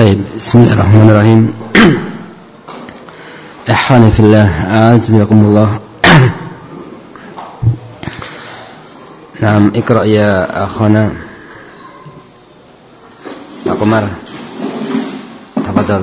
طيب بسم الله الرحمن الرحيم. إحواني في الله أعزكم الله. نعم اقرأ يا أخونا. أقمر تفضل.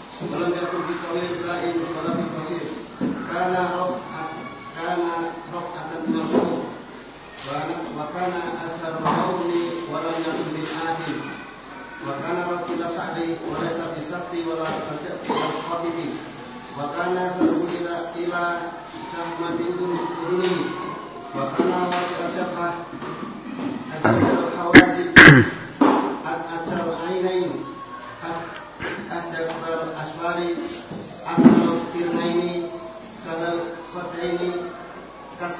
ولم يكن بقول البائن ولا بالقصير كان رفعة كان رفعة من الروح وكان أثر النوم ولم يكن بالآهل وكان رتل صحبي وليس بسقطي ولا خطبي وكان سره إلى إلى شهمة أذنه وكان واسع الشقة أسفل الحواجب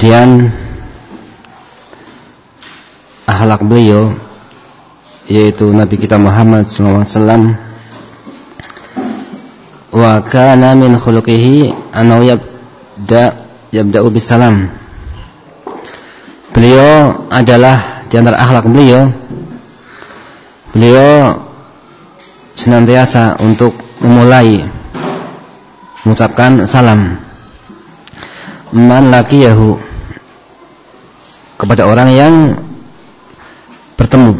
Kemudian ahlak beliau yaitu Nabi kita Muhammad SAW wa kana min khuluqihi annahu yabda yabda'u bisalam. Beliau adalah di antara akhlak beliau beliau senantiasa untuk memulai mengucapkan salam. Man laqiyahu kepada orang yang bertemu.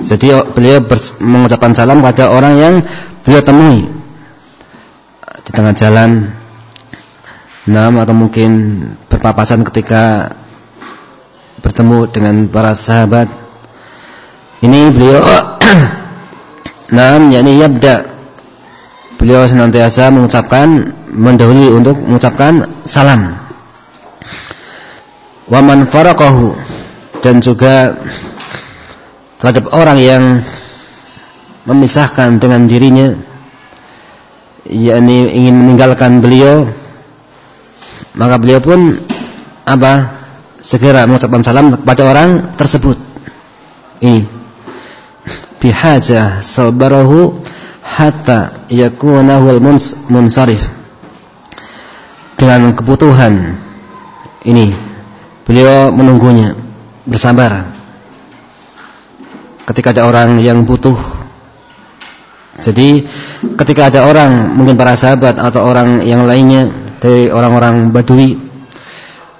Jadi beliau mengucapkan salam kepada orang yang beliau temui. Di tengah jalan nam atau mungkin berpapasan ketika bertemu dengan para sahabat. Ini beliau Naam yakni yabda. Beliau senantiasa mengucapkan mendahului untuk mengucapkan salam. Wa man faraqahu dan juga terhadap orang yang memisahkan dengan dirinya yakni ingin meninggalkan beliau maka beliau pun apa segera mengucapkan salam kepada orang tersebut. Ini. Bihajah sabarahu hatta yakunahu munsarif. Dengan kebutuhan. Ini beliau menunggunya bersabar ketika ada orang yang butuh jadi ketika ada orang mungkin para sahabat atau orang yang lainnya dari orang-orang badui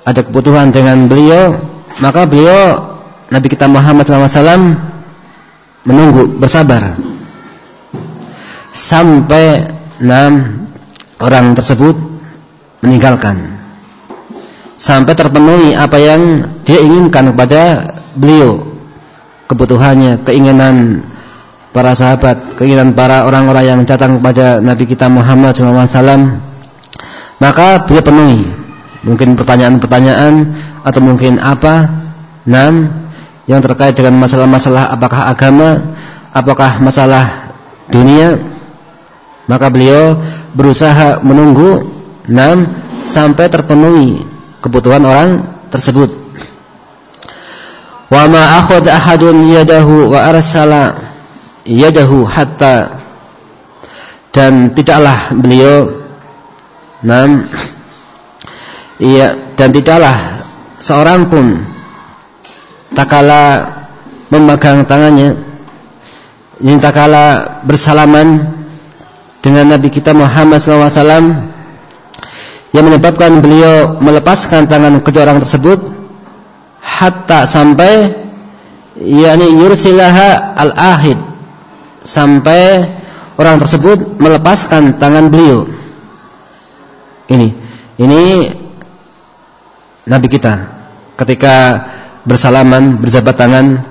ada kebutuhan dengan beliau maka beliau Nabi kita Muhammad SAW menunggu bersabar. Sampai enam orang tersebut meninggalkan sampai terpenuhi apa yang dia inginkan kepada beliau. Kebutuhannya keinginan para sahabat keinginan para orang-orang yang datang kepada Nabi kita Muhammad SAW maka beliau penuhi. Mungkin pertanyaan-pertanyaan atau mungkin apa? Enam yang terkait dengan masalah-masalah apakah agama apakah masalah dunia maka beliau berusaha menunggu enam sampai terpenuhi kebutuhan orang tersebut. Wa ma akhadha ahadun yadahu wa arsala yadahu hatta. Dan tidaklah beliau enam iya dan tidaklah seorang pun tak kala memegang tangannya yang tak kala bersalaman dengan Nabi kita Muhammad SAW yang menyebabkan beliau melepaskan tangan kedua orang tersebut hatta sampai yakni yursilaha al-ahid sampai orang tersebut melepaskan tangan beliau. Ini ini Nabi kita. Ketika bersalaman berjabat tangan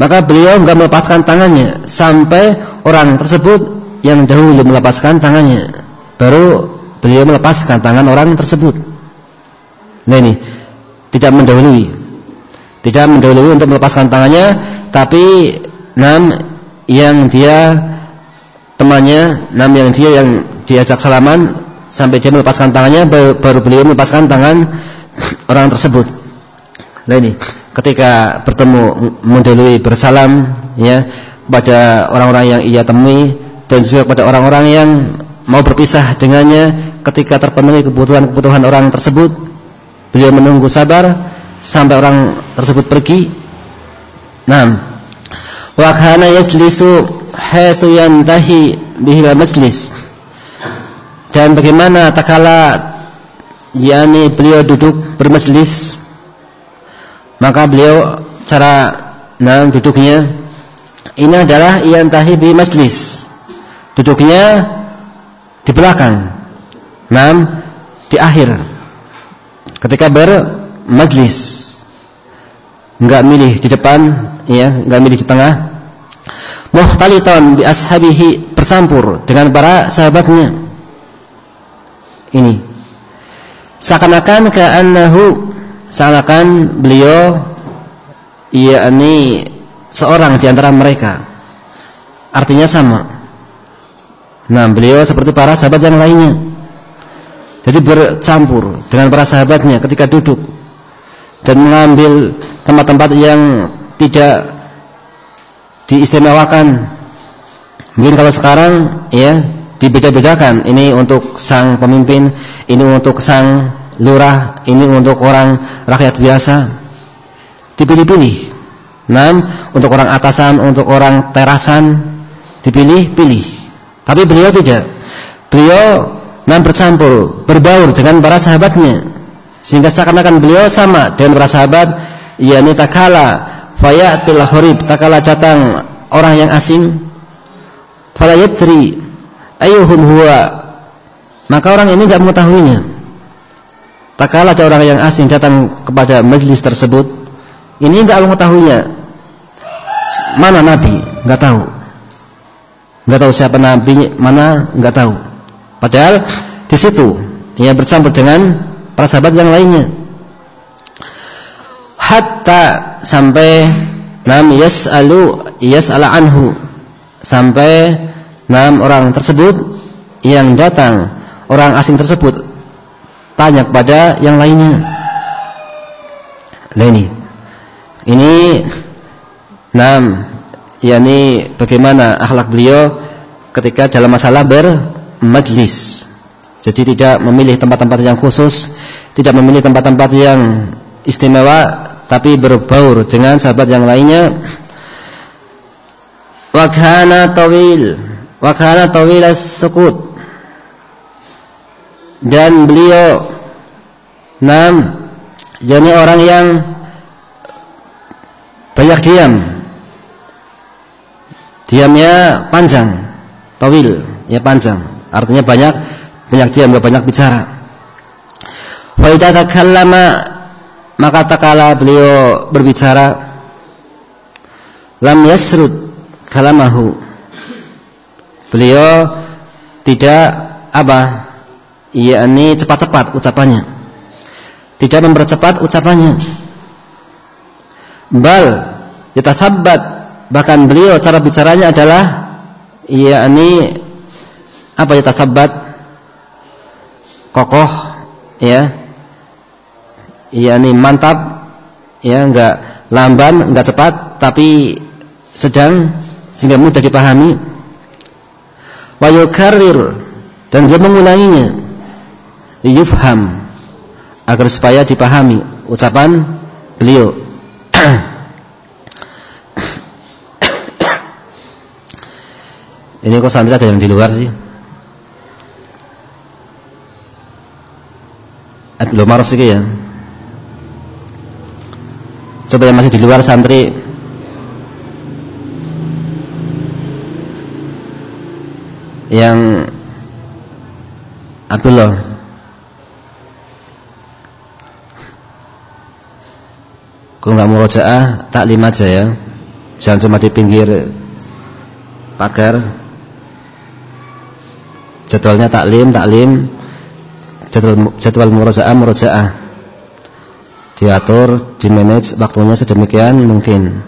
maka beliau enggak melepaskan tangannya sampai orang tersebut yang dahulu melepaskan tangannya baru beliau melepaskan tangan orang tersebut. Nah ini tidak mendahului. Tidak mendahului untuk melepaskan tangannya tapi nam yang dia temannya nam yang dia yang diajak salaman sampai dia melepaskan tangannya baru beliau melepaskan tangan orang tersebut. Nah ini ketika bertemu mendahului bersalam ya pada orang-orang yang ia temui dan juga kepada orang-orang yang mau berpisah dengannya ketika terpenuhi kebutuhan-kebutuhan orang tersebut beliau menunggu sabar sampai orang tersebut pergi. Nah wa kana yajlisu haitsu yantahi bihi majlis. Dan bagaimana takala yakni beliau duduk bermajlis maka beliau cara nah duduknya ini adalah yantahi bi majlis. Duduknya di belakang enam di akhir ketika bermajlis enggak milih di depan ya enggak milih di tengah muhtalitan bi ashabihi bercampur dengan para sahabatnya. Ini. Seakan-akan ka'annahu seakan beliau yakni seorang di antara mereka. Artinya sama. Nah, beliau seperti para sahabat yang lainnya. Jadi bercampur dengan para sahabatnya ketika duduk dan mengambil tempat-tempat yang tidak diistimewakan. Mungkin kalau sekarang ya dibeda-bedakan. Ini untuk sang pemimpin, ini untuk sang lurah, ini untuk orang rakyat biasa. Dipilih-pilih. Nah, untuk orang atasan, untuk orang terasan dipilih-pilih. Tapi beliau tidak. Beliau nam bersampul, berbaur dengan para sahabatnya. Sehingga seakan-akan beliau sama dengan para sahabat, yakni takala fayatil hurib, takala datang orang yang asing, fala yadri ayyuhum huwa. Maka orang ini tidak mengetahuinya. Takala ada orang yang asing datang kepada majlis tersebut, ini tidak mengetahuinya. Mana Nabi? Enggak tahu nggak tahu siapa nabi mana nggak tahu padahal di situ ia bercampur dengan para sahabat yang lainnya. Hatta sampai nam yas'alu yas'ala anhu. Sampai nam orang tersebut yang datang orang asing tersebut tanya kepada yang lainnya. Nah ini. Nam yakni bagaimana akhlak beliau ketika dalam masalah bermajlis. Jadi tidak memilih tempat-tempat yang khusus, tidak memilih tempat-tempat yang istimewa, tapi berbaur dengan sahabat yang lainnya. Wakhana tawil, wakhana tawil as-sukut. Dan beliau enam, jadi orang yang banyak diam diamnya panjang, tawil, ya panjang. Artinya banyak banyak diam, banyak bicara. Fa idza takallama maka takala beliau berbicara lam yasrud kalamahu. Beliau tidak apa? yakni cepat-cepat ucapannya. tidak mempercepat ucapannya. Bal yatathabbat bahkan beliau cara bicaranya adalah yakni apa yatathabbat kokoh ya. Yakni mantap ya. Enggak lamban enggak cepat tapi sedang sehingga mudah dipahami. Wa yukarrir dan dia mengulanginya. Yufham agar supaya dipahami ucapan beliau. Ini kok santri ada yang di luar sih? Eh, belum harus sih ya. Coba yang masih di luar santri yang Abdullah Kalau nggak rojaah, taklim aja ya. Jangan cuma di pinggir pagar. Jadwalnya taklim, taklim jadwal jadwal murajaah murojaah. Diatur di manage waktunya sedemikian mungkin.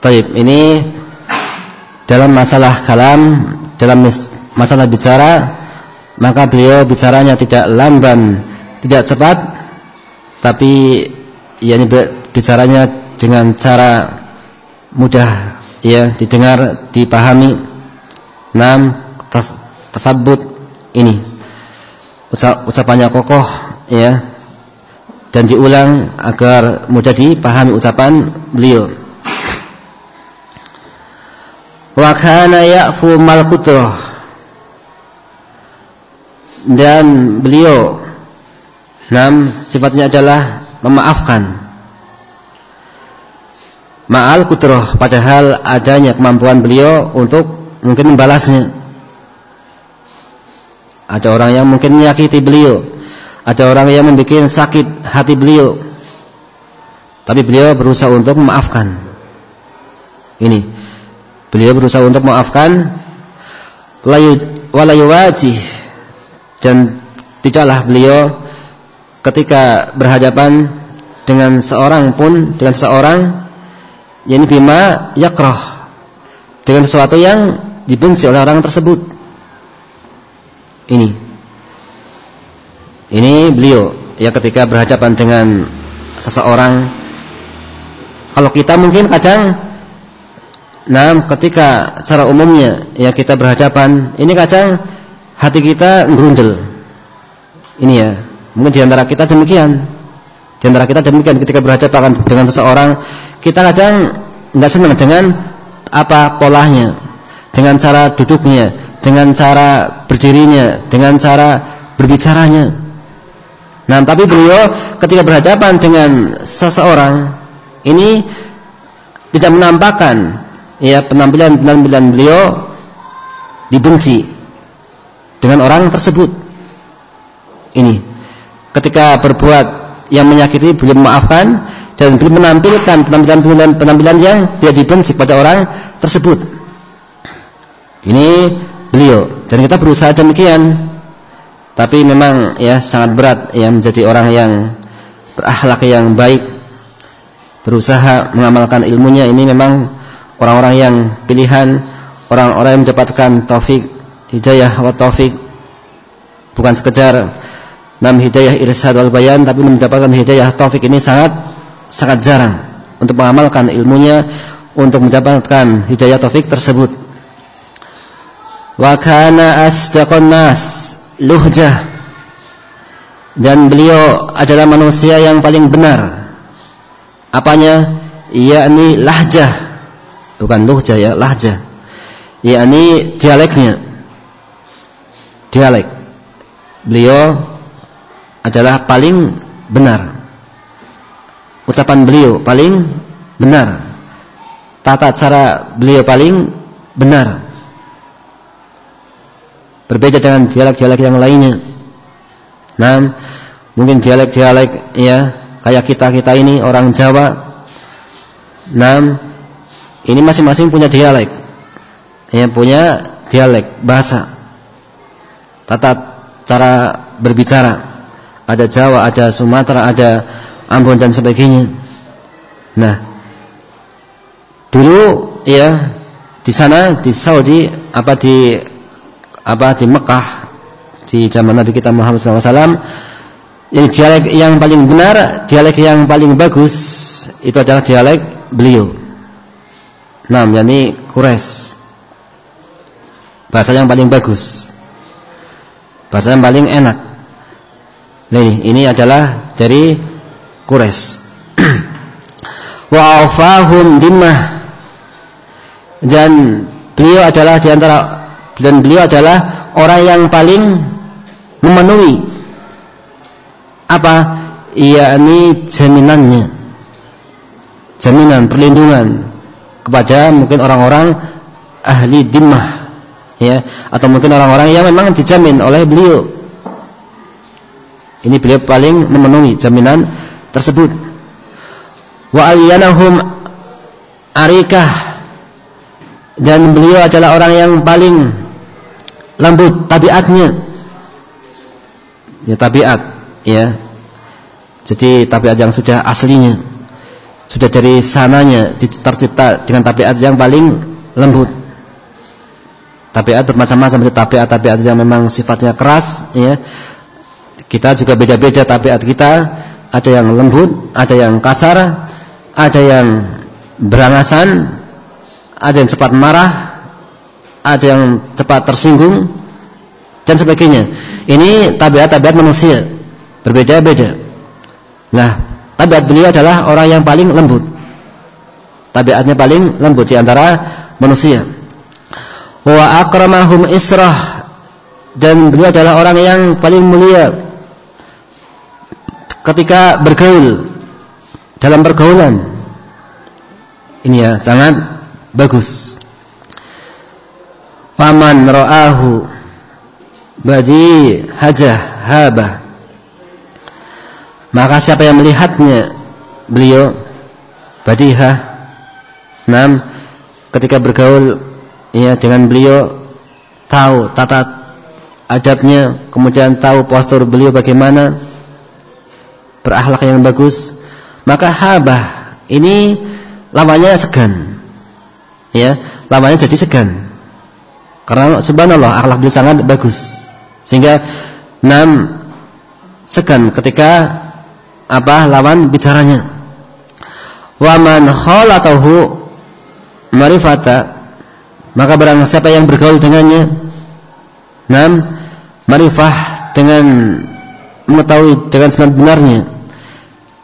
Taib ini dalam masalah kalam dalam masalah bicara maka beliau bicaranya tidak lamban tidak cepat tapi ya ini bicaranya dengan cara mudah. Ya didengar dipahami. Nam tasabbut ini. Ucapannya kokoh ya. Dan diulang agar mudah dipahami ucapan beliau. Wa kana ya'fu mal kutroh dan beliau enam sifatnya adalah memaafkan. Ma'al kutroh padahal adanya kemampuan beliau untuk mungkin membalasnya. Ada orang yang mungkin menyakiti beliau, ada orang yang membuat sakit hati beliau. Tapi beliau berusaha untuk memaafkan. Ini. Beliau berusaha untuk memaafkan walayu wajih dan tidaklah beliau ketika berhadapan dengan seorang pun dengan seorang yakni bima yakrah dengan sesuatu yang dibenci oleh orang tersebut ini ini beliau ya ketika berhadapan dengan seseorang kalau kita mungkin kadang nah ketika cara umumnya ya kita berhadapan ini kadang hati kita ngerundel ini ya Mungkin di antara kita demikian. Di antara kita demikian ketika berhadapan dengan seseorang, kita kadang nggak senang dengan apa polanya, dengan cara duduknya, dengan cara berdirinya, dengan cara berbicaranya. Nah, tapi beliau ketika berhadapan dengan seseorang ini tidak menampakkan ya penampilan-penampilan beliau dibenci dengan orang tersebut. Ini ketika berbuat yang menyakiti beliau memaafkan dan beliau menampilkan penampilan-penampilan penampilan yang dia dibenci pada orang tersebut. Ini beliau dan kita berusaha demikian. Tapi memang ya sangat berat ya menjadi orang yang berakhlak yang baik berusaha mengamalkan ilmunya ini memang orang-orang yang pilihan orang-orang yang mendapatkan taufik hidayah wa taufik bukan sekedar Nam hidayah irsyad wal bayan tapi mendapatkan hidayah taufik ini sangat sangat jarang untuk mengamalkan ilmunya untuk mendapatkan hidayah taufik tersebut. Wa kana asdaqun nas luhjah dan beliau adalah manusia yang paling benar. Apanya? yakni lahjah. Bukan luhjah ya, lahjah. yakni dialeknya. Dialek. Beliau adalah paling benar. Ucapan beliau paling benar. Tata cara beliau paling benar. Berbeda dengan dialek-dialek yang lainnya. Nah, mungkin dialek-dialek ya kayak kita-kita ini orang Jawa. Nah, ini masing-masing punya dialek. Ya, punya dialek bahasa. Tata cara berbicara. Ada Jawa, ada Sumatera, ada Ambon dan sebagainya. Nah, dulu ya di sana di Saudi apa di apa di Mekah di zaman Nabi kita Muhammad SAW yang dialek yang paling benar, dialek yang paling bagus itu adalah dialek beliau. Nah, yakni Quraisy. Bahasa yang paling bagus. Bahasa yang paling enak. Nah, ini, adalah dari Quraisy. Wa dimmah. Dan beliau adalah di antara dan beliau adalah orang yang paling memenuhi apa? Yakni jaminannya. Jaminan perlindungan kepada mungkin orang-orang ahli dimmah ya. Atau mungkin orang-orang yang memang dijamin oleh beliau. Ini beliau paling memenuhi jaminan tersebut. Wa alyanahum arikah. Dan beliau adalah orang yang paling lembut tabiatnya ya tabiat ya. Jadi tabiat yang sudah aslinya sudah dari sananya tercipta dengan tabiat yang paling lembut. Tabiat bermacam-macam seperti tabiat-tabiat yang memang sifatnya keras ya. Kita juga beda-beda tabiat kita, ada yang lembut, ada yang kasar, ada yang berangasan, ada yang cepat marah, ada yang cepat tersinggung dan sebagainya. Ini tabiat-tabiat manusia berbeda-beda. Nah, tabiat beliau adalah orang yang paling lembut. Tabiatnya paling lembut di antara manusia. Wa akramahum israh dan beliau adalah orang yang paling mulia ketika bergaul dalam pergaulan. Ini ya sangat bagus. Faman ra'ahu badi hajah habah maka siapa yang melihatnya beliau badihah enam ketika bergaul ya dengan beliau tahu tata adabnya kemudian tahu postur beliau bagaimana berakhlak yang bagus maka habah ini lamanya segan. Ya lamanya jadi segan karena subhanallah akhlak beliau sangat bagus. Sehingga enam segan ketika apa lawan bicaranya. Wa man khalatahu marifata maka barang siapa yang bergaul dengannya nam marifah dengan mengetahui dengan sebenarnya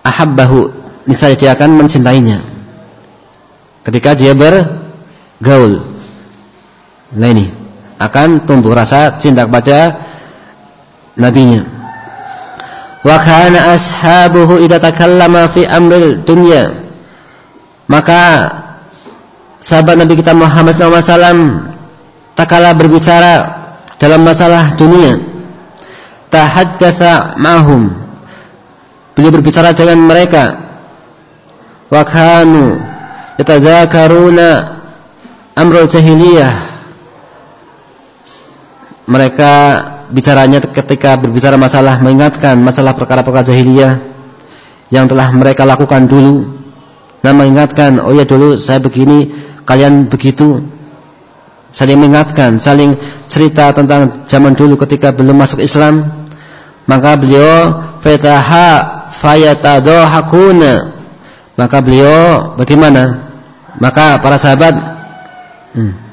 ahabbahu niscaya dia akan mencintainya. Ketika dia bergaul nah ini akan tumbuh rasa cinta kepada nabinya. Wa kana ashabuhu idza takallama fi amril dunya. Maka sahabat Nabi kita Muhammad SAW takala berbicara dalam masalah dunia tahaddatsa mahum. Beliau berbicara dengan mereka. Wa kanu yatadzakaruna amrul jahiliyah mereka bicaranya ketika berbicara masalah mengingatkan masalah perkara-perkara jahiliyah yang telah mereka lakukan dulu. Dan mengingatkan oh ya dulu saya begini kalian begitu. Saling mengingatkan saling cerita tentang zaman dulu ketika belum masuk Islam. Maka beliau fataha fayatadahakuna. Maka beliau bagaimana? Maka para sahabat hmm,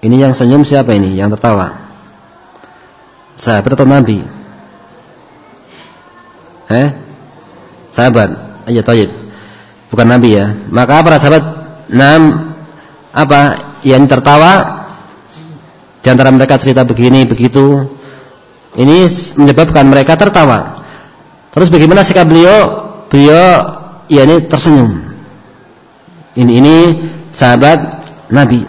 Ini yang senyum siapa ini? Yang tertawa? Sahabat atau Nabi? Eh? Sahabat. Iya, toyib. Bukan Nabi ya. Maka para sahabat nam apa yang tertawa di antara mereka cerita begini begitu ini menyebabkan mereka tertawa terus bagaimana sikap beliau beliau ya ini tersenyum ini ini sahabat Nabi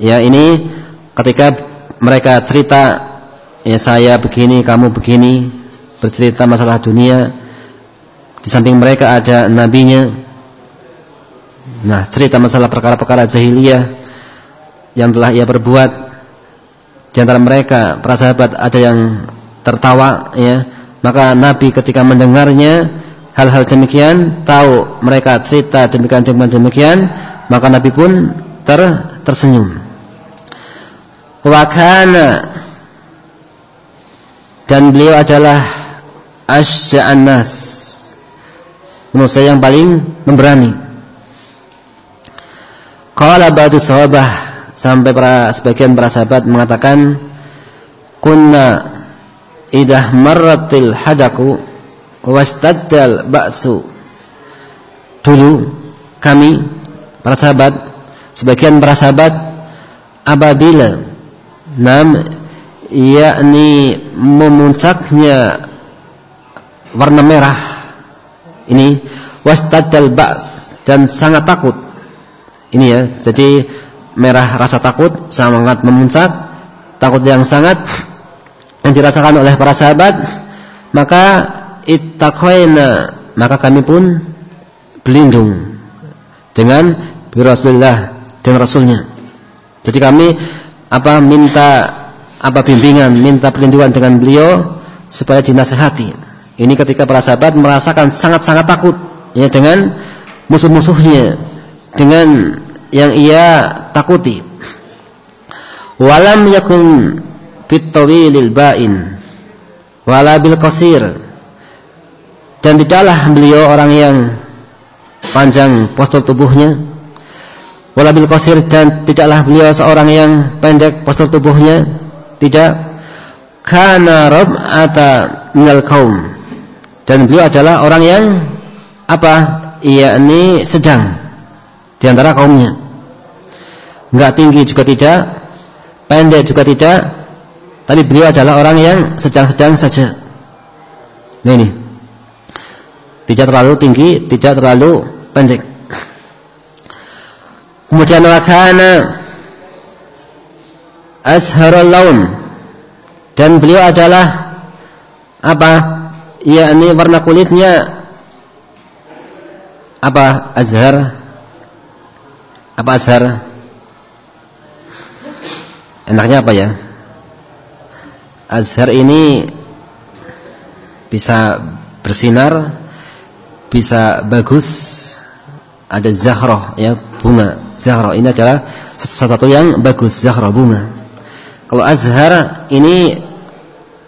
Ya ini ketika mereka cerita ya saya begini, kamu begini, bercerita masalah dunia. Di samping mereka ada nabinya. Nah, cerita masalah perkara-perkara jahiliyah. yang telah ia perbuat di antara mereka para sahabat ada yang tertawa ya maka Nabi ketika mendengarnya hal-hal demikian tahu mereka cerita demikian demikian demikian maka Nabi pun ter tersenyum wakana. Dan beliau adalah asya'an manusia yang paling memberani. Qala ba'du sahabah. Sampai para sebagian para sahabat mengatakan kunna idah marratil hadaku wastaddal ba'su. Dulu kami para sahabat sebagian para sahabat apabila nam yakni memuncaknya warna merah ini wastaddal ba's dan sangat takut. Ini ya jadi merah rasa takut sangat memuncak takut yang sangat yang dirasakan oleh para sahabat maka ittaqaina maka kami pun berlindung dengan Rasulullah dan Rasulnya. Jadi kami apa minta apa bimbingan, minta perlindungan dengan beliau supaya dinasehati. Ini ketika para sahabat merasakan sangat-sangat takut ya dengan musuh-musuhnya, dengan yang ia takuti. Walam yakun bitawilil ba'in wala bil qasir. Dan tidaklah beliau orang yang panjang postur tubuhnya wala bil qasir dan tidaklah beliau seorang yang pendek postur tubuhnya tidak kana rab'ata minal kaum. Dan beliau adalah orang yang apa? yakni sedang di antara kaumnya. Enggak tinggi juga tidak, pendek juga tidak, tapi beliau adalah orang yang sedang-sedang saja. Nah ini. Tidak terlalu tinggi, tidak terlalu pendek. Kemudian wakana asharul laun dan beliau adalah apa? Yakni warna kulitnya apa? Azhar. Apa azhar? Enaknya apa ya? Azhar ini bisa bersinar bisa bagus. Ada zahroh ya bunga zahroh ini adalah salah satu yang bagus zahroh bunga kalau azhar ini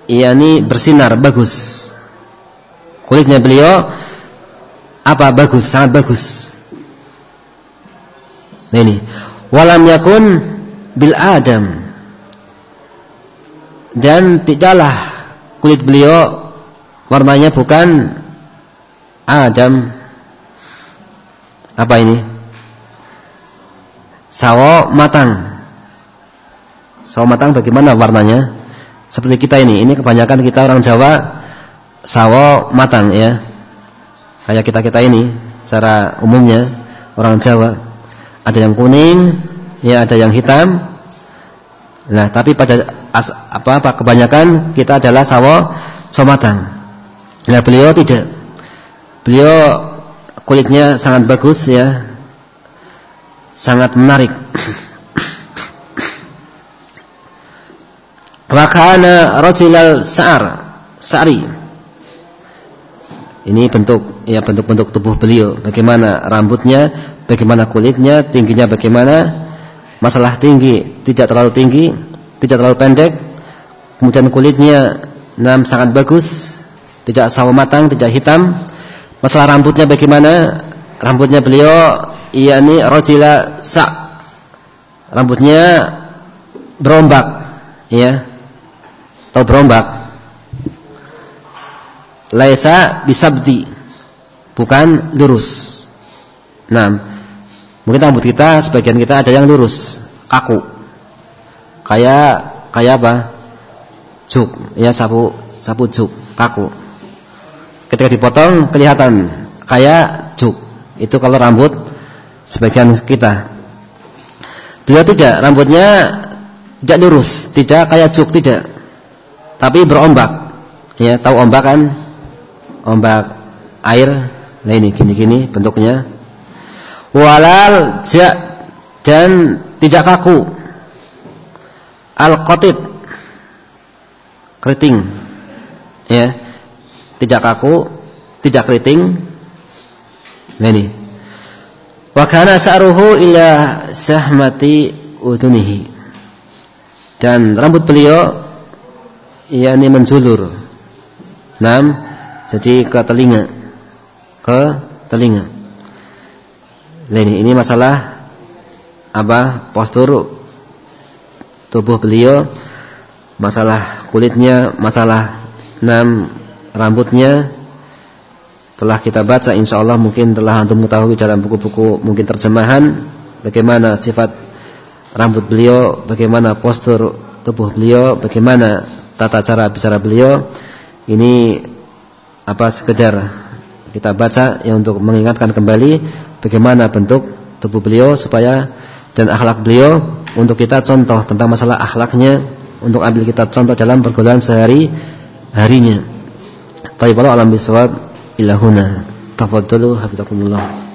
yakni bersinar bagus. Kulitnya beliau apa bagus, sangat bagus. Nah ini, walam yakun bil adam. Dan tidaklah kulit beliau warnanya bukan adam. Apa ini? Sawo matang. Sawo matang bagaimana warnanya? Seperti kita ini, ini kebanyakan kita orang Jawa sawo matang ya. Kayak kita-kita ini secara umumnya orang Jawa ada yang kuning, ya ada yang hitam. Nah, tapi pada as, apa apa kebanyakan kita adalah sawo sawo matang. Nah, beliau tidak. Beliau kulitnya sangat bagus ya. Sangat menarik. Wakana rasulal sa'ar Sa'ri. Ini bentuk ya bentuk-bentuk tubuh beliau. Bagaimana rambutnya Bagaimana kulitnya Tingginya bagaimana. Masalah tinggi Tidak terlalu tinggi Tidak terlalu pendek. Kemudian kulitnya nam sangat bagus Tidak sawo matang Tidak hitam. Masalah rambutnya bagaimana? Rambutnya beliau ini rojila sa' Rambutnya berombak Ya atau berombak. Laisa bisabdi bukan lurus. Nah mungkin rambut kita sebagian kita ada yang lurus kaku. Kayak kayak apa? Juk ya sapu sapu juk kaku. Ketika dipotong kelihatan kayak juk. Itu kalau rambut sebagian kita beliau tidak rambutnya tidak lurus tidak kayak juk tidak tapi berombak. Ya, tahu ombak kan? Ombak air. Nah ini gini-gini bentuknya. Walal ja dan tidak kaku. Al-qatid keriting. Ya. Tidak kaku, tidak keriting. Nah ini. Wa kana sa'ruhu ila sahmati udunihi. Dan rambut beliau yakni menjulur. Nam, jadi ke telinga. Ke telinga. Nah ini, ini masalah apa? Postur tubuh beliau, masalah kulitnya, masalah nam rambutnya telah kita baca insyaallah mungkin telah antum mengetahui dalam buku-buku mungkin terjemahan bagaimana sifat rambut beliau, bagaimana postur tubuh beliau, bagaimana tata cara bicara beliau. Ini apa sekedar kita baca ya untuk mengingatkan kembali bagaimana bentuk tubuh beliau supaya dan akhlak beliau untuk kita contoh tentang masalah akhlaknya untuk ambil kita contoh dalam pergaulan sehari harinya. Tapi kalau alam bisawab إلى هنا. تفضلوا حفظكم الله.